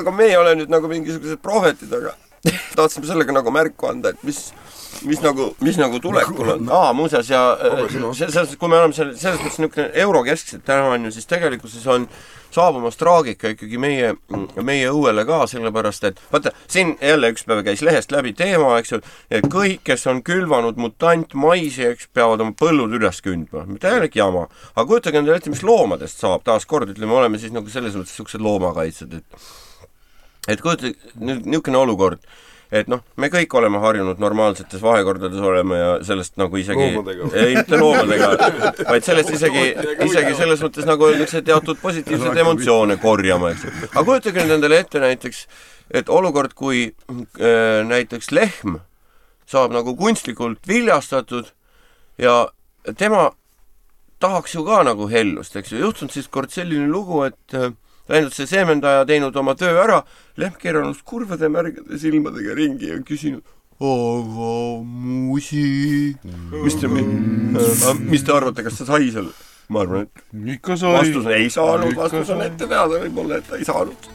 aga me ei ole nüüd nagu mingisugused prohvetid, aga tahtsime sellega nagu märku anda, et mis mis nagu, mis nagu tulekul on, aa muuseas ja äh, selles, kui me oleme seal selles mõttes niisugune eurokeskselt täna on ju, siis tegelikkuses on saabumas traagika ikkagi meie, meie õuele ka, sellepärast et vaata, siin jälle üks päev käis lehest läbi teema, eks ju, et kõik, kes on külvanud mutantmaisi, eks, peavad oma põllud üles kündma, täielik jama. aga kujutage endale ette, mis loomadest saab, taaskord ütleme, oleme siis nagu selles mõttes niisugused loomakaitsjad, et et kujutage nüüd niisugune olukord, et noh, me kõik oleme harjunud normaalsetes vahekordades olema ja sellest nagu isegi ei, mitte loomadega, vaid sellest isegi, isegi selles mõttes nagu öeldakse, teatud positiivseid emotsioone korjama, eks. Ju. aga kujutage nüüd endale ette näiteks, et olukord, kui äh, näiteks lehm saab nagu kunstlikult viljastatud ja tema tahaks ju ka nagu hellust, eks ju, juhtunud siis kord selline lugu, et äh, läinud see seemendaja teinud oma töö ära, lehm keeranud kurvade märgade silmadega ringi ja küsinud, aga musi, mis te, mis te arvate, kas ta sai seal? ma arvan, et ikka sai. vastus ei saanud, vastus on ette teada võib-olla, et ta ei saanud